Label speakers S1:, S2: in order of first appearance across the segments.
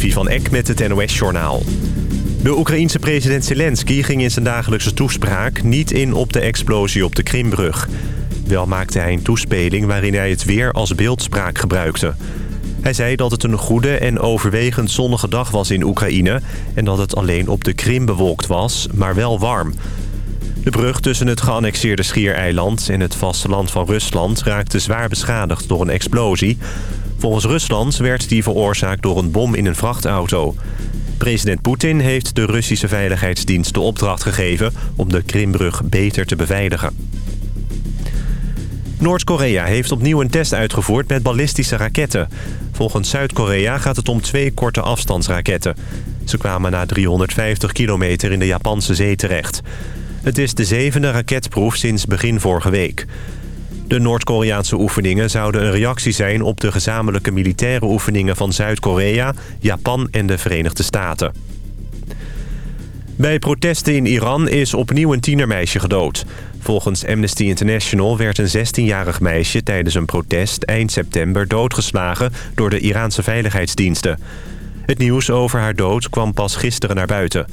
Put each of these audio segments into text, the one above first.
S1: Van Eck met het NOS-journaal. De Oekraïense president Zelensky ging in zijn dagelijkse toespraak... niet in op de explosie op de Krimbrug. Wel maakte hij een toespeling waarin hij het weer als beeldspraak gebruikte. Hij zei dat het een goede en overwegend zonnige dag was in Oekraïne... en dat het alleen op de Krim bewolkt was, maar wel warm. De brug tussen het geannexeerde Schiereiland en het vasteland van Rusland... raakte zwaar beschadigd door een explosie... Volgens Rusland werd die veroorzaakt door een bom in een vrachtauto. President Poetin heeft de Russische Veiligheidsdienst de opdracht gegeven... om de Krimbrug beter te beveiligen. Noord-Korea heeft opnieuw een test uitgevoerd met ballistische raketten. Volgens Zuid-Korea gaat het om twee korte afstandsraketten. Ze kwamen na 350 kilometer in de Japanse zee terecht. Het is de zevende raketproef sinds begin vorige week. De Noord-Koreaanse oefeningen zouden een reactie zijn... op de gezamenlijke militaire oefeningen van Zuid-Korea, Japan en de Verenigde Staten. Bij protesten in Iran is opnieuw een tienermeisje gedood. Volgens Amnesty International werd een 16-jarig meisje tijdens een protest eind september doodgeslagen door de Iraanse veiligheidsdiensten. Het nieuws over haar dood kwam pas gisteren naar buiten.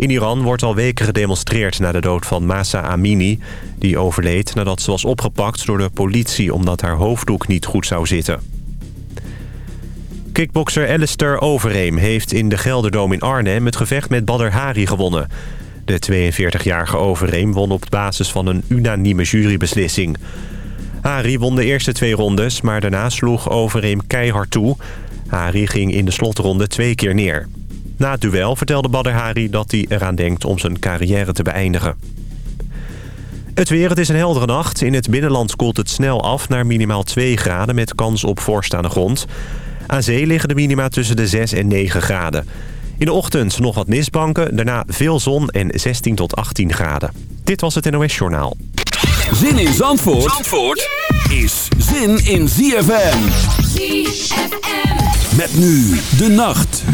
S1: In Iran wordt al weken gedemonstreerd na de dood van Masa Amini. Die overleed nadat ze was opgepakt door de politie omdat haar hoofddoek niet goed zou zitten. Kickbokser Alistair Overeem heeft in de Gelderdoom in Arnhem het gevecht met Badr Hari gewonnen. De 42-jarige Overeem won op basis van een unanieme jurybeslissing. Hari won de eerste twee rondes, maar daarna sloeg Overeem keihard toe. Hari ging in de slotronde twee keer neer. Na het duel vertelde Badr Hari dat hij eraan denkt om zijn carrière te beëindigen. Het weer, het is een heldere nacht. In het binnenland koelt het snel af naar minimaal 2 graden met kans op vorst aan de grond. Aan zee liggen de minima tussen de 6 en 9 graden. In de ochtend nog wat mistbanken, daarna veel zon en 16 tot 18 graden. Dit was het NOS Journaal.
S2: Zin in Zandvoort, Zandvoort is zin in ZFM. ZFM. Met nu de nacht.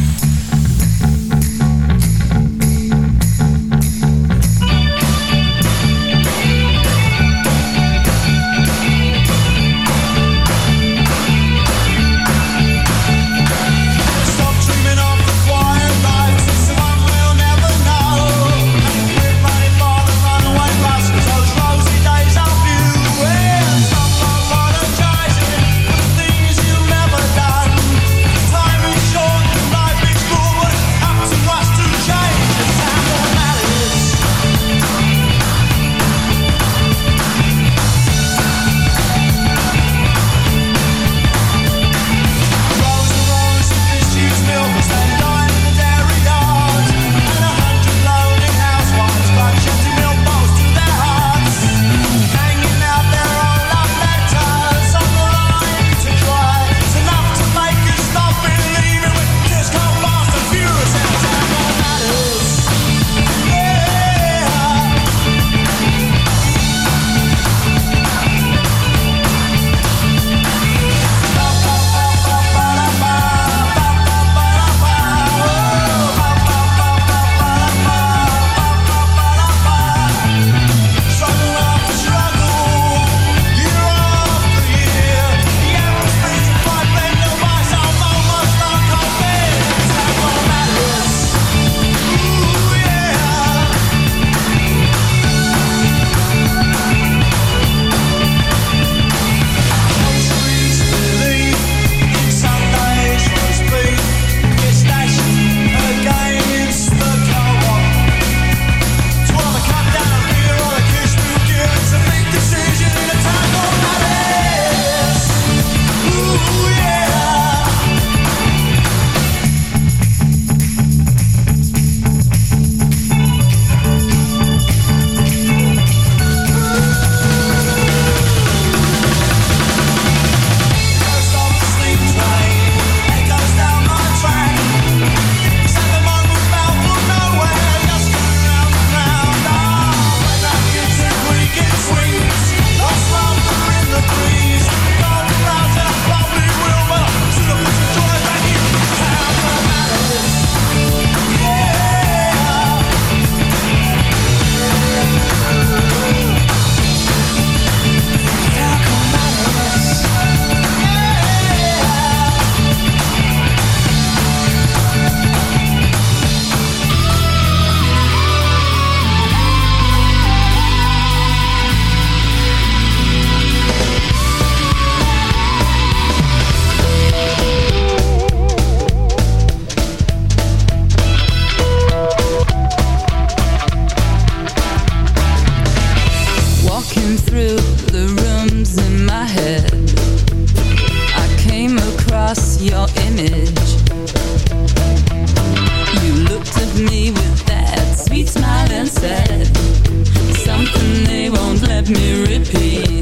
S3: let me
S4: repeat.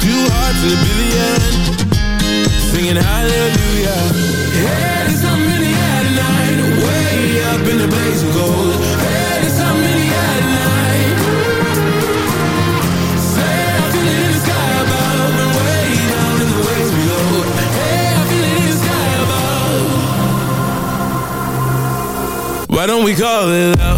S4: two hearts in a billion Singing hallelujah. Head is something in the air tonight. Way
S5: up in the blaze of gold. Head is something in the air tonight. Sail in the
S6: sky above And way down in the waves below. Hey, I feel it in the sky above. Why don't we call it love?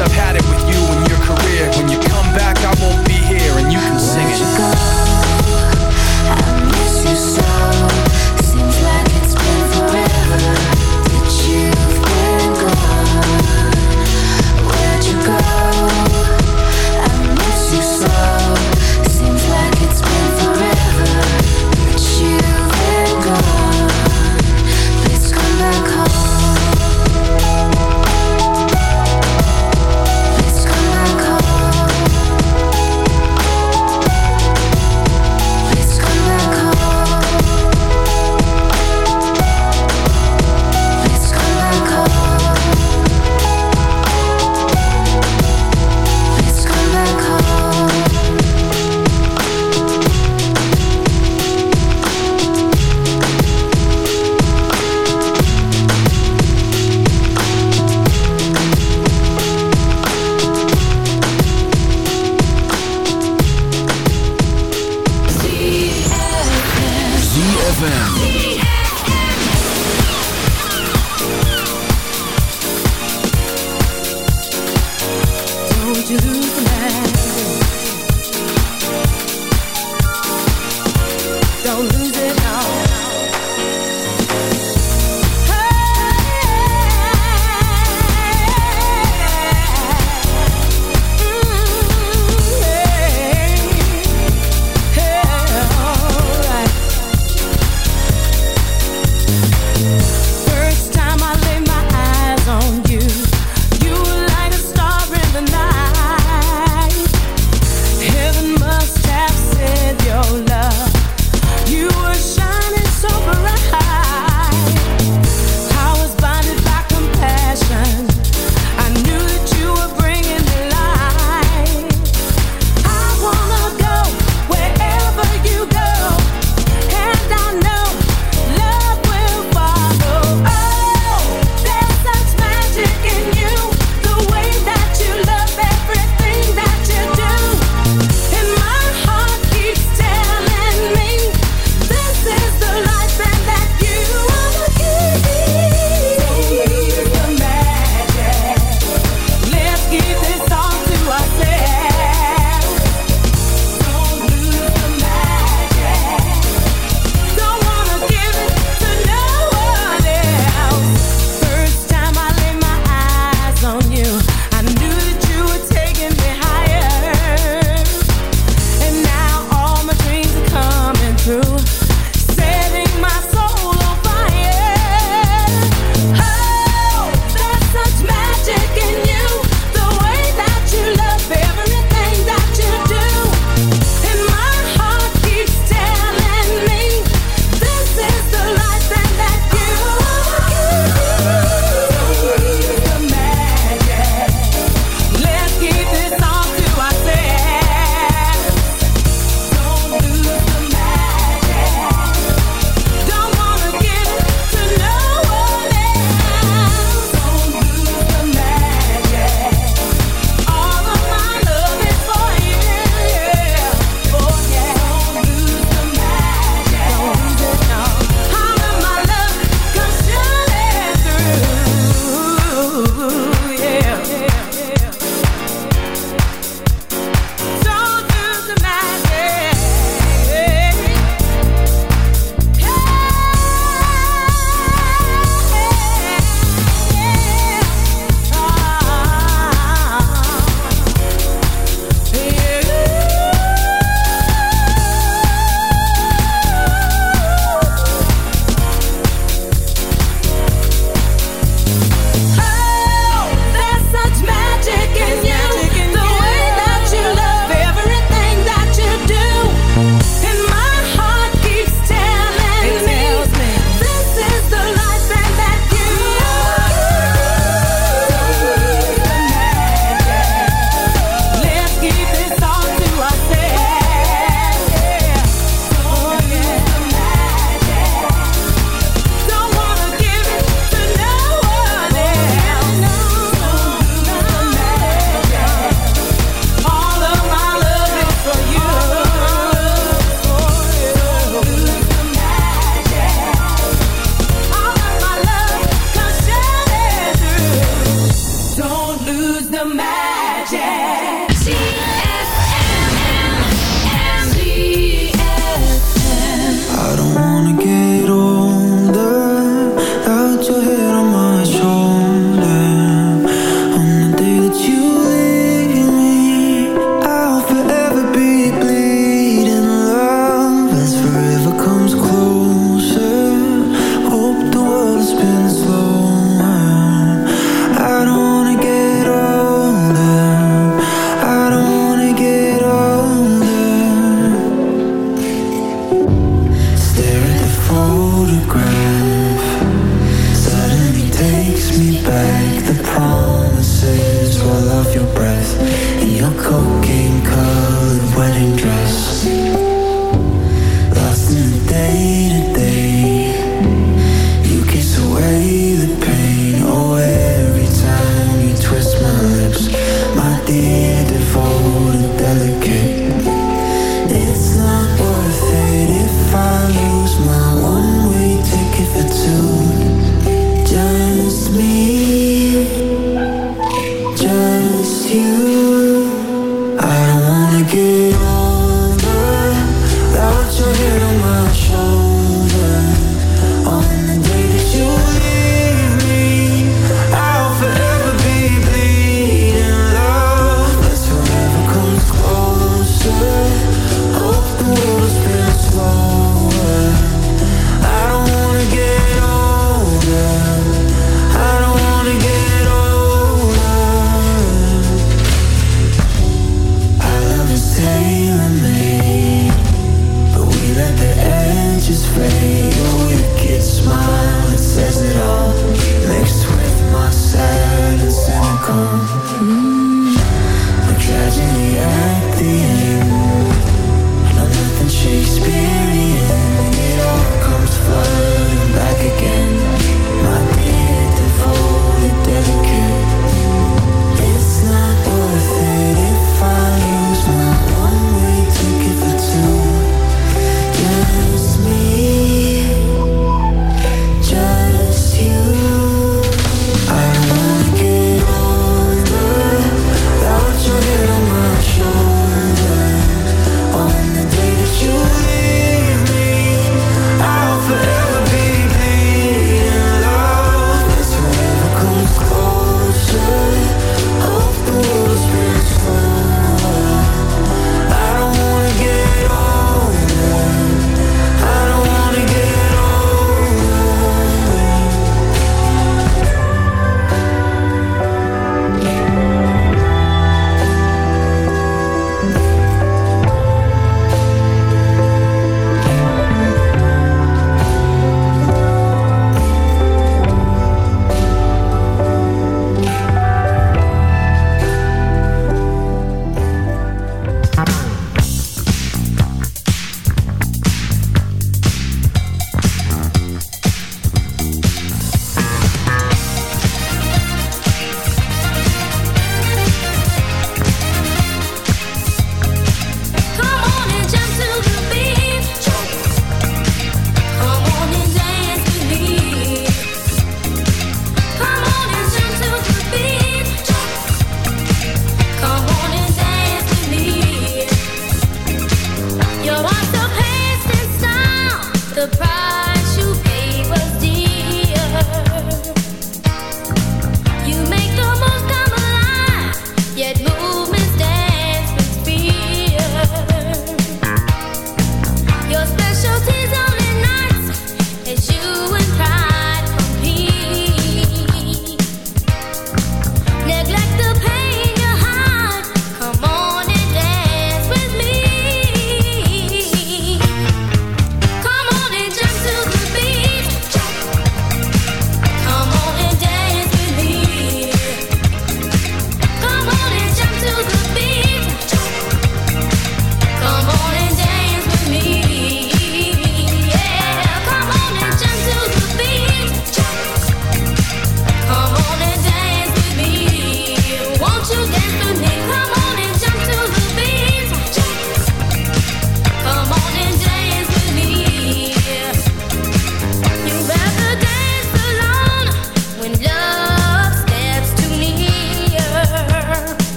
S7: I've had it with you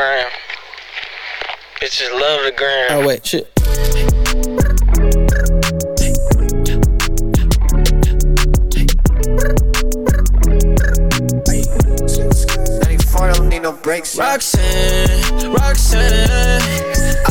S7: gram.
S8: Bitches love the grind.
S9: Oh wait, shit.
S5: Breaks.
S9: Roxanne, Roxanne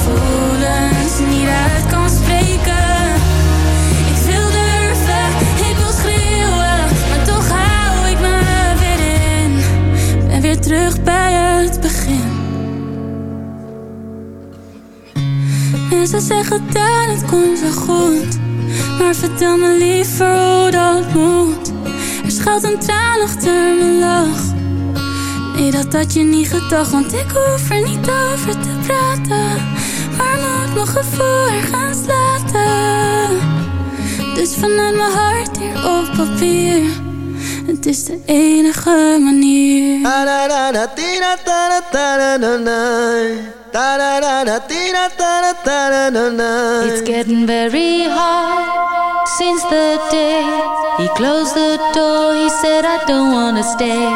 S8: gevoelens niet uit kan spreken. Ik wil durven, ik wil schreeuwen, maar toch hou ik me weer in. Ben weer terug bij het begin. Mensen zeggen dat het komt wel goed, maar vertel me liever hoe dat moet. Er schuilt een traan achter mijn lach. Nee, dat had je niet gedacht, want ik hoef er niet over te praten. Maar moet mijn gevoel ergens laten. Dus vanuit mijn hart hier op papier. Het is de enige manier.
S10: It's getting very hard since the day he closed the door. He said, I don't wanna stay.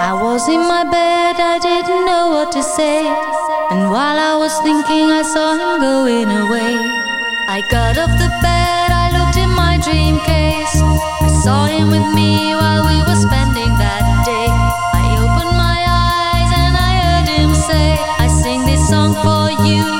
S10: I was in my bed, I didn't know what to say. And while I was thinking, I saw him going away. I got off the bed, I looked in my dream case. I saw him with me while we were spending that day. I opened my eyes and I heard him say, I sing this song for you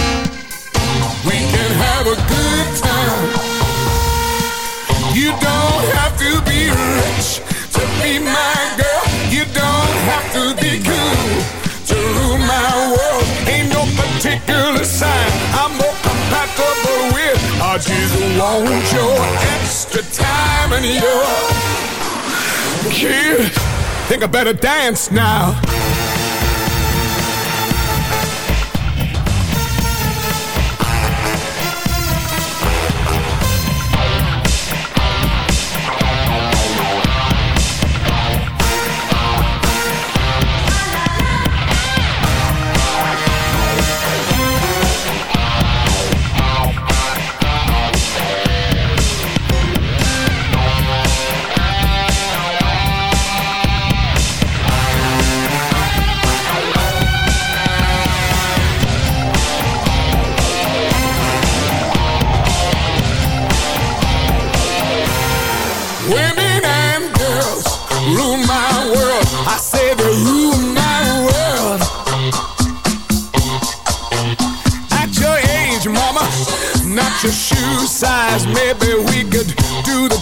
S11: Have a good time. You don't have to be rich to be my girl. You don't have to be cool to rule my world. Ain't no particular sign I'm more compatible with. I just want your extra time and your kid. Think I better dance now. Your shoe size. Maybe we could do the